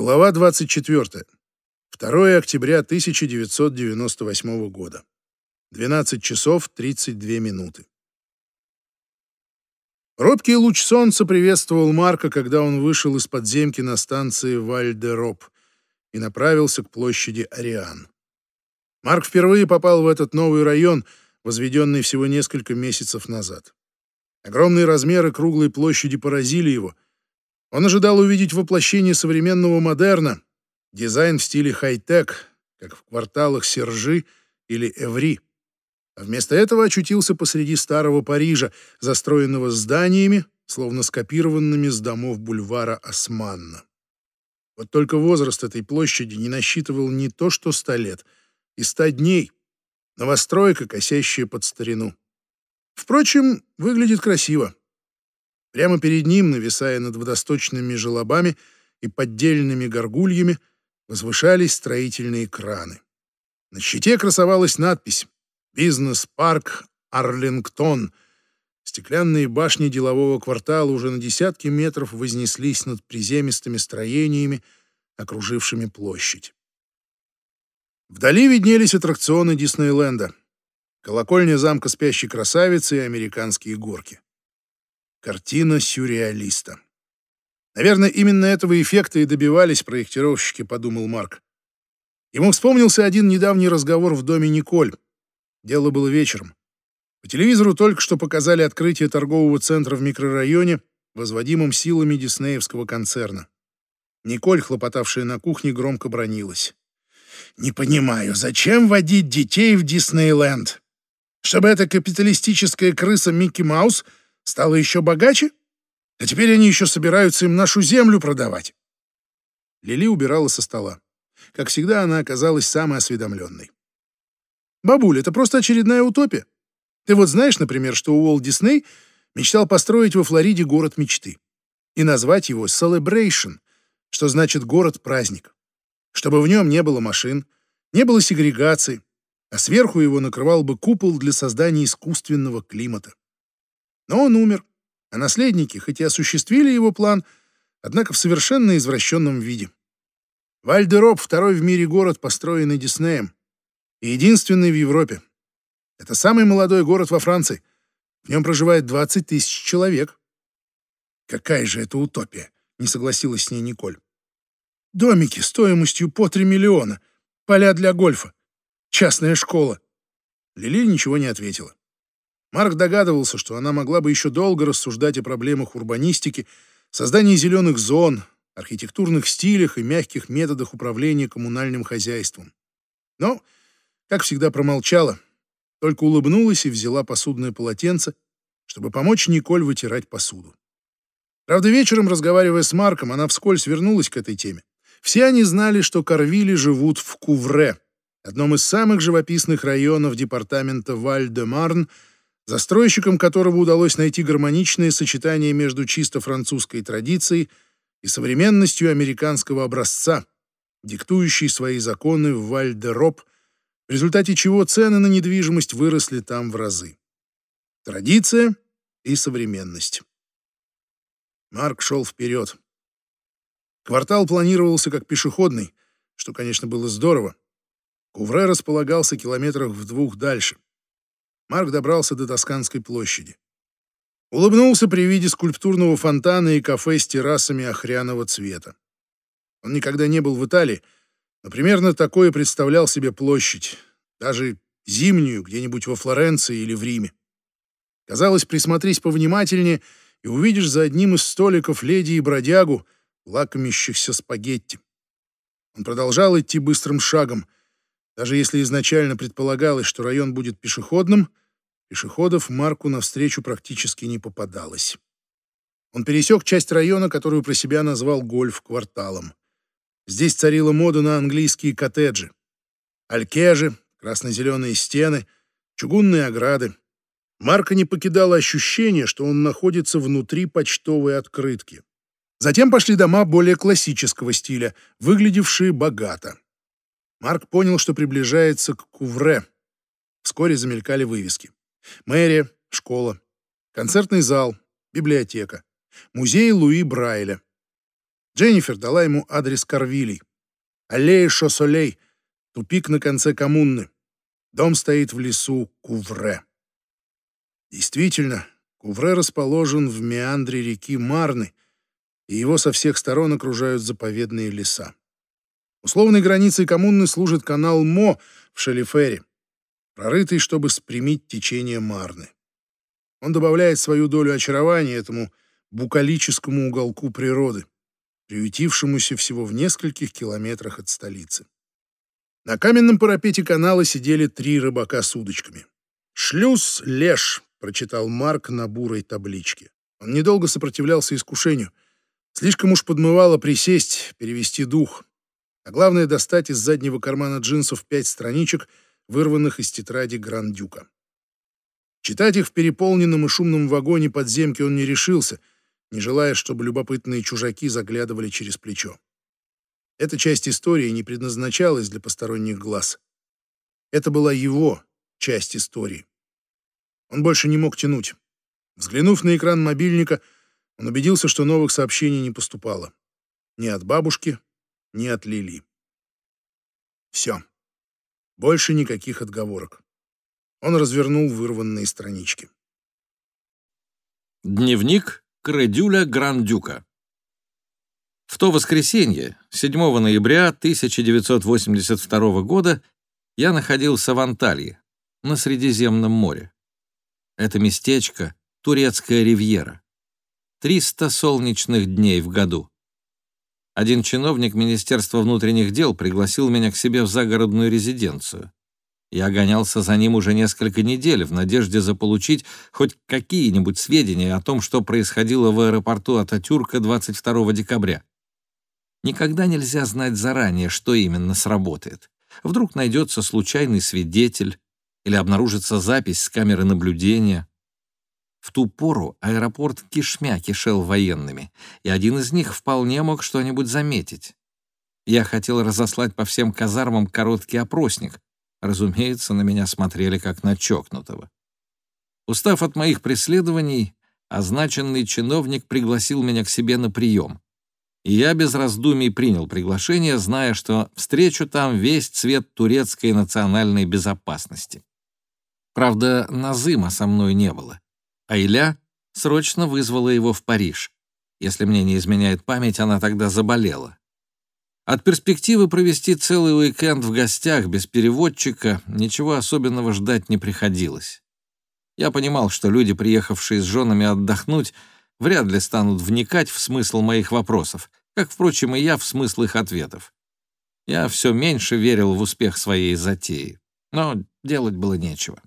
Глава 24. 2 октября 1998 года. 12 часов 32 минуты. Робкий луч солнца приветствовал Марка, когда он вышел из подземки на станции Вальдероп и направился к площади Ариан. Марк впервые попал в этот новый район, возведенный всего несколько месяцев назад. Огромные размеры круглой площади поразили его. Он ожидал увидеть воплощение современного модерна, дизайн в стиле хай-тек, как в кварталах Сержи или Эври. А вместо этого очутился посреди старого Парижа, застроенного зданиями, словно скопированными с домов бульвара Османна. Вот только возраст этой площади не насчитывал не то что ста лет, и ста дней. Новостройка, косящая под старину. Впрочем, выглядит красиво. Прямо перед ним, нависая над водосточными желобами и поддельными горгульями, возвышались строительные краны. На щите красовалась надпись «Бизнес-парк Арлингтон». Стеклянные башни делового квартала уже на десятки метров вознеслись над приземистыми строениями, окружившими площадь. Вдали виднелись аттракционы Диснейленда — колокольня замка спящей красавицы и американские горки. Картина сюрреалиста. Наверное, именно этого эффекта и добивались проектировщики, подумал Марк. Ему вспомнился один недавний разговор в доме Николь. Дело было вечером. По телевизору только что показали открытие торгового центра в микрорайоне, возводимом силами диснеевского концерна. Николь, хлопотавшая на кухне, громко бронилась. «Не понимаю, зачем водить детей в Диснейленд? Чтобы эта капиталистическая крыса Микки Маус стала еще богаче? А теперь они еще собираются им нашу землю продавать. Лили убирала со стола. Как всегда, она оказалась самой осведомленной. «Бабуль, это просто очередная утопия. Ты вот знаешь, например, что Уолт Дисней мечтал построить во Флориде город мечты и назвать его Celebration, что значит город-праздник, чтобы в нем не было машин, не было сегрегации, а сверху его накрывал бы купол для создания искусственного климата. Но он умер, а наследники, хоть и осуществили его план, однако в совершенно извращенном виде. Вальдероп — второй в мире город, построенный Диснеем, и единственный в Европе. Это самый молодой город во Франции. В нем проживает 20 тысяч человек. Какая же это утопия, не согласилась с ней Николь. Домики стоимостью по 3 миллиона, поля для гольфа, Частная школа. Лили ничего не ответила. Марк догадывался, что она могла бы еще долго рассуждать о проблемах урбанистики, создании зеленых зон, архитектурных стилях и мягких методах управления коммунальным хозяйством. Но, как всегда, промолчала, только улыбнулась и взяла посудное полотенце, чтобы помочь Николь вытирать посуду. Правда, вечером, разговаривая с Марком, она вскользь вернулась к этой теме. Все они знали, что Корвили живут в Кувре, одном из самых живописных районов департамента Валь-де-Марн, застройщиком которого удалось найти гармоничное сочетание между чисто французской традицией и современностью американского образца, диктующей свои законы в Валь-де-Роб, в результате чего цены на недвижимость выросли там в разы. Традиция и современность. Марк шел вперед. Квартал планировался как пешеходный, что, конечно, было здорово. Кувре располагался километрах в двух дальше. Марк добрался до Тосканской площади. Улыбнулся при виде скульптурного фонтана и кафе с террасами охряного цвета. Он никогда не был в Италии, но примерно такое представлял себе площадь, даже зимнюю, где-нибудь во Флоренции или в Риме. Казалось, присмотрись повнимательнее, и увидишь за одним из столиков леди и бродягу, лакомящихся спагетти. Он продолжал идти быстрым шагом — даже если изначально предполагалось, что район будет пешеходным, пешеходов Марку навстречу практически не попадалось. Он пересек часть района, которую про себя назвал гольф-кварталом. Здесь царила мода на английские коттеджи. Алькежи, красно-зеленые стены, чугунные ограды. Марка не покидало ощущение, что он находится внутри почтовой открытки. Затем пошли дома более классического стиля, выглядевшие богато. Марк понял, что приближается к Кувре. Вскоре замелькали вывески. Мэрия, школа, концертный зал, библиотека, музей Луи Брайля. Дженнифер дала ему адрес Карвилей. Аллея Шосолей, тупик на конце коммуны. Дом стоит в лесу Кувре. Действительно, Кувре расположен в меандре реки Марны, и его со всех сторон окружают заповедные леса. Условной границей коммуны служит канал Мо в Шелифере, прорытый, чтобы спрямить течение Марны. Он добавляет свою долю очарования этому букалическому уголку природы, приютившемуся всего в нескольких километрах от столицы. На каменном парапете канала сидели три рыбака с удочками. «Шлюз Леш», — прочитал Марк на бурой табличке. Он недолго сопротивлялся искушению. Слишком уж подмывало присесть, перевести дух. А главное — достать из заднего кармана джинсов пять страничек, вырванных из тетради Грандюка. Читать их в переполненном и шумном вагоне подземки он не решился, не желая, чтобы любопытные чужаки заглядывали через плечо. Эта часть истории не предназначалась для посторонних глаз. Это была его часть истории. Он больше не мог тянуть. Взглянув на экран мобильника, он убедился, что новых сообщений не поступало. Ни от бабушки, ни от Лили. Все. Больше никаких отговорок. Он развернул вырванные странички. Дневник Кредюля Грандюка. В то воскресенье, 7 ноября 1982 года, я находился в Анталье, на Средиземном море. Это местечко — турецкая ривьера. 300 солнечных дней в году. Один чиновник Министерства внутренних дел пригласил меня к себе в загородную резиденцию. Я гонялся за ним уже несколько недель в надежде заполучить хоть какие-нибудь сведения о том, что происходило в аэропорту Ататюрка 22 декабря. Никогда нельзя знать заранее, что именно сработает. Вдруг найдется случайный свидетель или обнаружится запись с камеры наблюдения. В ту пору аэропорт кишмя кишел военными, и один из них вполне мог что-нибудь заметить. Я хотел разослать по всем казармам короткий опросник. Разумеется, на меня смотрели как на чокнутого. Устав от моих преследований, означенный чиновник пригласил меня к себе на прием. И я без раздумий принял приглашение, зная, что встречу там весь цвет турецкой национальной безопасности. Правда, Назыма со мной не было. Айля срочно вызвала его в Париж. Если мне не изменяет память, она тогда заболела. От перспективы провести целый уикенд в гостях без переводчика ничего особенного ждать не приходилось. Я понимал, что люди, приехавшие с женами отдохнуть, вряд ли станут вникать в смысл моих вопросов, как, впрочем, и я в смысл их ответов. Я все меньше верил в успех своей затеи, но делать было нечего.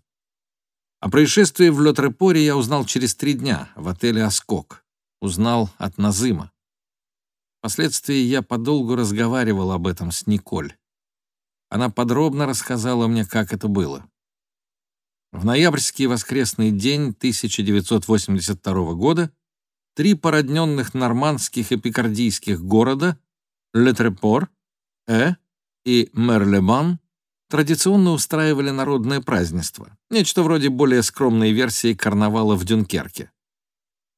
О происшествии в Лётрепоре я узнал через три дня в отеле «Оскок». Узнал от Назыма. Впоследствии я подолгу разговаривал об этом с Николь. Она подробно рассказала мне, как это было. В ноябрьский воскресный день 1982 года три породненных нормандских и пикардийских города Летрепор, Э и Мерлебан традиционно устраивали народное празднество, нечто вроде более скромной версии карнавала в Дюнкерке.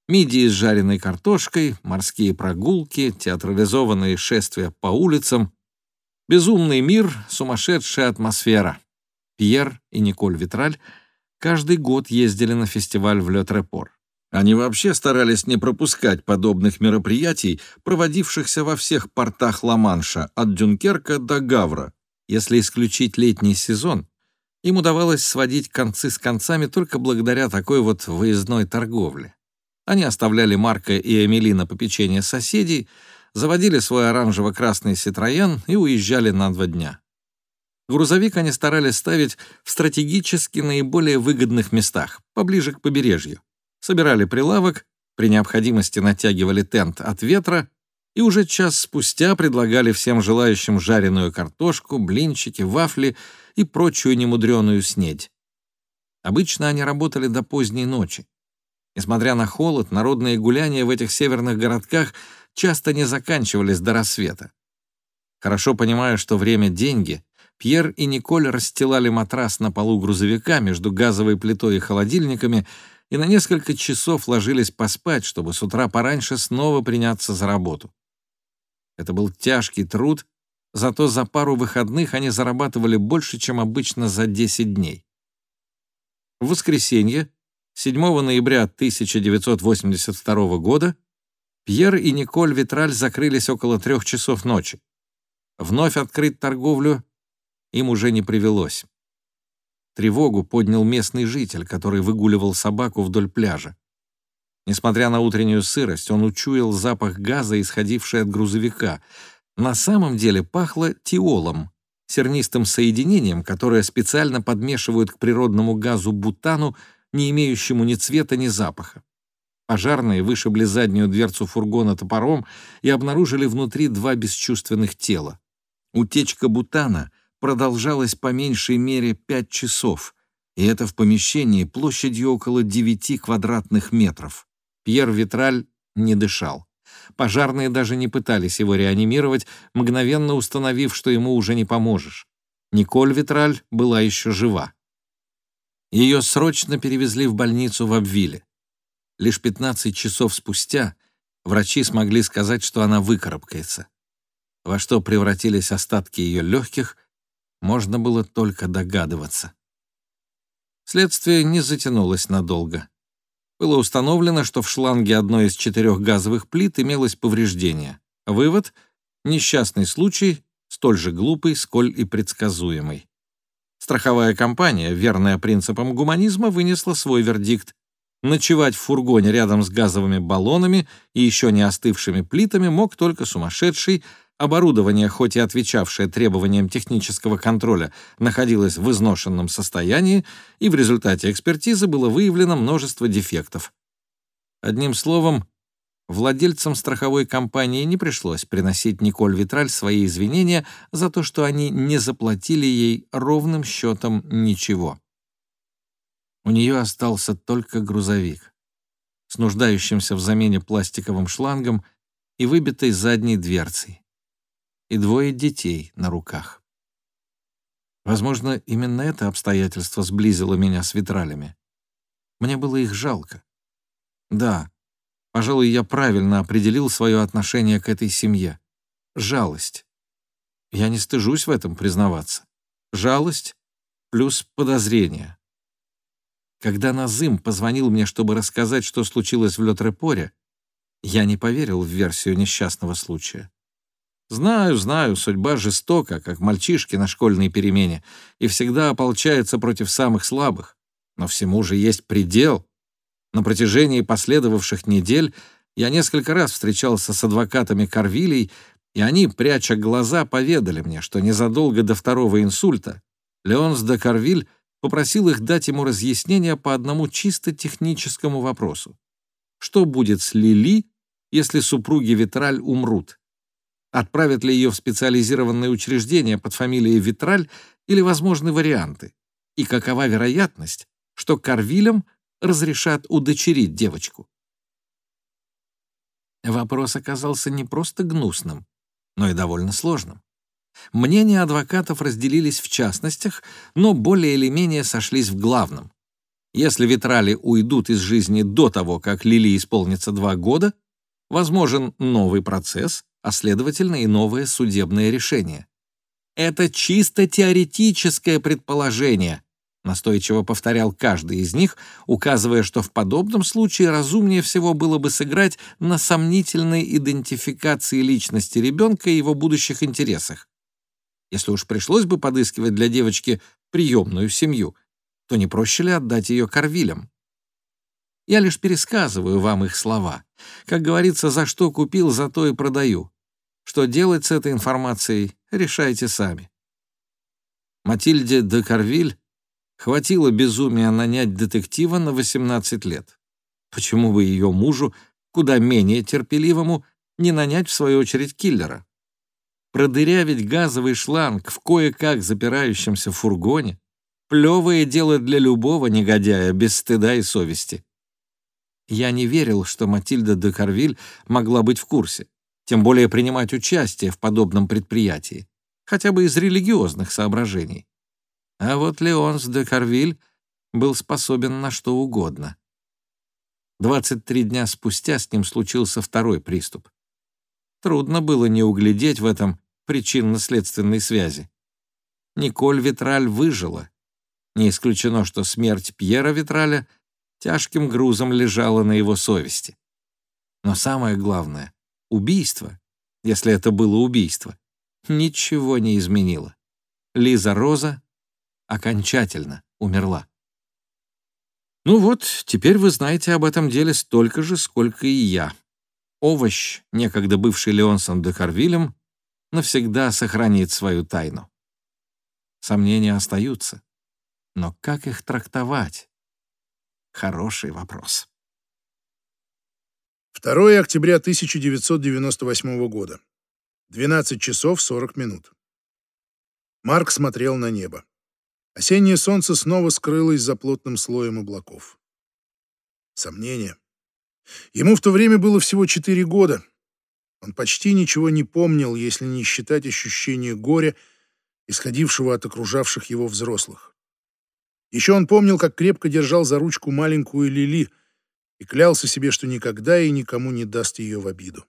Мидии с жареной картошкой, морские прогулки, театрализованные шествия по улицам, безумный мир, сумасшедшая атмосфера. Пьер и Николь Витраль каждый год ездили на фестиваль в Ле-Трепор. Они вообще старались не пропускать подобных мероприятий, проводившихся во всех портах Ла-Манша, от Дюнкерка до Гавра, если исключить летний сезон, им удавалось сводить концы с концами только благодаря такой вот выездной торговле. Они оставляли Марка и Эмили на попечение соседей, заводили свой оранжево-красный «Ситроен» и уезжали на два дня. Грузовик они старались ставить в стратегически наиболее выгодных местах, поближе к побережью. Собирали прилавок, при необходимости натягивали тент от ветра и уже час спустя предлагали всем желающим жареную картошку, блинчики, вафли и прочую немудреную снедь. Обычно они работали до поздней ночи. Несмотря на холод, народные гуляния в этих северных городках часто не заканчивались до рассвета. Хорошо понимая, что время — деньги, Пьер и Николь расстилали матрас на полу грузовика между газовой плитой и холодильниками и на несколько часов ложились поспать, чтобы с утра пораньше снова приняться за работу. Это был тяжкий труд, зато за пару выходных они зарабатывали больше, чем обычно за 10 дней. В воскресенье, 7 ноября 1982 года, Пьер и Николь Витраль закрылись около трех часов ночи. Вновь открыть торговлю им уже не привелось. Тревогу поднял местный житель, который выгуливал собаку вдоль пляжа. Несмотря на утреннюю сырость, он учуял запах газа, исходивший от грузовика. На самом деле пахло тиолом, сернистым соединением, которое специально подмешивают к природному газу бутану, не имеющему ни цвета, ни запаха. Пожарные вышибли заднюю дверцу фургона топором и обнаружили внутри два бесчувственных тела. Утечка бутана продолжалась по меньшей мере пять часов, и это в помещении площадью около девяти квадратных метров. Пьер Витраль не дышал. Пожарные даже не пытались его реанимировать, мгновенно установив, что ему уже не поможешь. Николь Витраль была еще жива. Ее срочно перевезли в больницу в Абвиле. Лишь 15 часов спустя врачи смогли сказать, что она выкарабкается. Во что превратились остатки ее легких, можно было только догадываться. Следствие не затянулось надолго было установлено, что в шланге одной из четырех газовых плит имелось повреждение. Вывод — несчастный случай, столь же глупый, сколь и предсказуемый. Страховая компания, верная принципам гуманизма, вынесла свой вердикт. Ночевать в фургоне рядом с газовыми баллонами и еще не остывшими плитами мог только сумасшедший, Оборудование, хоть и отвечавшее требованиям технического контроля, находилось в изношенном состоянии, и в результате экспертизы было выявлено множество дефектов. Одним словом, владельцам страховой компании не пришлось приносить Николь Витраль свои извинения за то, что они не заплатили ей ровным счетом ничего. У нее остался только грузовик с нуждающимся в замене пластиковым шлангом и выбитой задней дверцей и двое детей на руках. Возможно, именно это обстоятельство сблизило меня с витралями. Мне было их жалко. Да, пожалуй, я правильно определил свое отношение к этой семье. Жалость. Я не стыжусь в этом признаваться. Жалость плюс подозрение. Когда Назым позвонил мне, чтобы рассказать, что случилось в Лётрепоре, я не поверил в версию несчастного случая. Знаю, знаю, судьба жестока, как мальчишки на школьной перемене, и всегда ополчается против самых слабых. Но всему же есть предел. На протяжении последовавших недель я несколько раз встречался с адвокатами Карвилей, и они, пряча глаза, поведали мне, что незадолго до второго инсульта Леонс де Карвиль попросил их дать ему разъяснение по одному чисто техническому вопросу. Что будет с Лили, если супруги Витраль умрут? Отправят ли ее в специализированное учреждение под фамилией Витраль или возможны варианты? И какова вероятность, что Карвилям разрешат удочерить девочку? Вопрос оказался не просто гнусным, но и довольно сложным. Мнения адвокатов разделились в частностях, но более или менее сошлись в главном. Если Витрали уйдут из жизни до того, как Лили исполнится два года, возможен новый процесс, а следовательно и новое судебное решение. Это чисто теоретическое предположение, настойчиво повторял каждый из них, указывая, что в подобном случае разумнее всего было бы сыграть на сомнительной идентификации личности ребенка и его будущих интересах. Если уж пришлось бы подыскивать для девочки приемную семью, то не проще ли отдать ее Корвилям? Я лишь пересказываю вам их слова. Как говорится, за что купил, за то и продаю. Что делать с этой информацией, решайте сами. Матильде де Карвиль хватило безумия нанять детектива на 18 лет. Почему бы ее мужу, куда менее терпеливому, не нанять, в свою очередь, киллера? Продырявить газовый шланг в кое-как запирающемся фургоне — плевое дело для любого негодяя без стыда и совести. Я не верил, что Матильда де Карвиль могла быть в курсе тем более принимать участие в подобном предприятии, хотя бы из религиозных соображений. А вот Леонс де Карвиль был способен на что угодно. 23 дня спустя с ним случился второй приступ. Трудно было не углядеть в этом причинно-следственной связи. Николь Витраль выжила. Не исключено, что смерть Пьера Витраля тяжким грузом лежала на его совести. Но самое главное — убийство, если это было убийство, ничего не изменило. Лиза Роза окончательно умерла. Ну вот, теперь вы знаете об этом деле столько же, сколько и я. Овощ, некогда бывший Леонсом де Харвилем, навсегда сохранит свою тайну. Сомнения остаются. Но как их трактовать? Хороший вопрос. 2 октября 1998 года. 12 часов 40 минут. Марк смотрел на небо. Осеннее солнце снова скрылось за плотным слоем облаков. Сомнение. Ему в то время было всего четыре года. Он почти ничего не помнил, если не считать ощущения горя, исходившего от окружавших его взрослых. Еще он помнил, как крепко держал за ручку маленькую Лили и клялся себе, что никогда и никому не даст ее в обиду.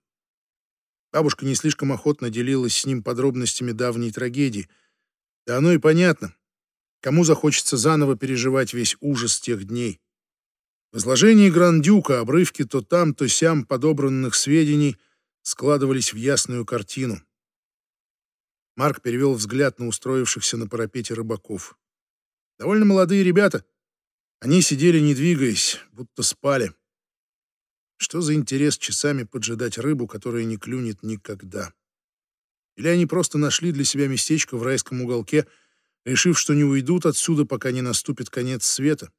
Бабушка не слишком охотно делилась с ним подробностями давней трагедии. Да оно и понятно. Кому захочется заново переживать весь ужас тех дней? В изложении Грандюка обрывки то там, то сям подобранных сведений складывались в ясную картину. Марк перевел взгляд на устроившихся на парапете рыбаков. Довольно молодые ребята. Они сидели, не двигаясь, будто спали. Что за интерес часами поджидать рыбу, которая не клюнет никогда? Или они просто нашли для себя местечко в райском уголке — решив, что не уйдут отсюда, пока не наступит конец света.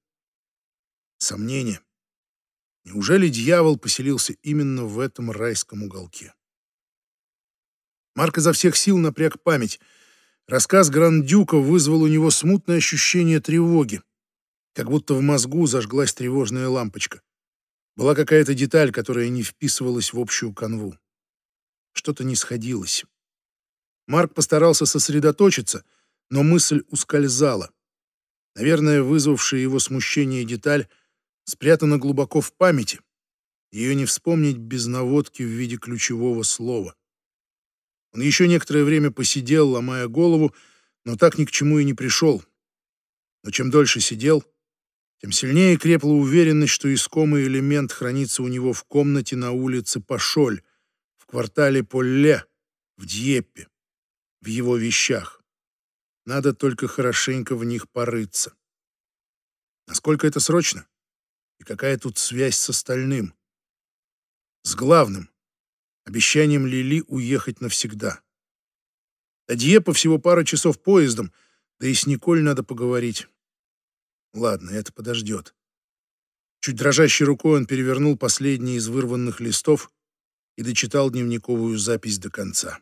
Сомнение. Неужели дьявол поселился именно в этом райском уголке? Марк изо всех сил напряг память. Рассказ Грандюка вызвал у него смутное ощущение тревоги, как будто в мозгу зажглась тревожная лампочка. Была какая-то деталь, которая не вписывалась в общую канву. Что-то не сходилось. Марк постарался сосредоточиться — но мысль ускользала. Наверное, вызвавшая его смущение деталь спрятана глубоко в памяти. Ее не вспомнить без наводки в виде ключевого слова. Он еще некоторое время посидел, ломая голову, но так ни к чему и не пришел. Но чем дольше сидел, тем сильнее крепла уверенность, что искомый элемент хранится у него в комнате на улице Пашоль, в квартале Полле, в Дьеппе, в его вещах. Надо только хорошенько в них порыться. Насколько это срочно? И какая тут связь с остальным? С главным — обещанием Лили уехать навсегда. До Дьепа всего пара часов поездом, да и с Николь надо поговорить. Ладно, это подождет. Чуть дрожащей рукой он перевернул последний из вырванных листов и дочитал дневниковую запись до конца.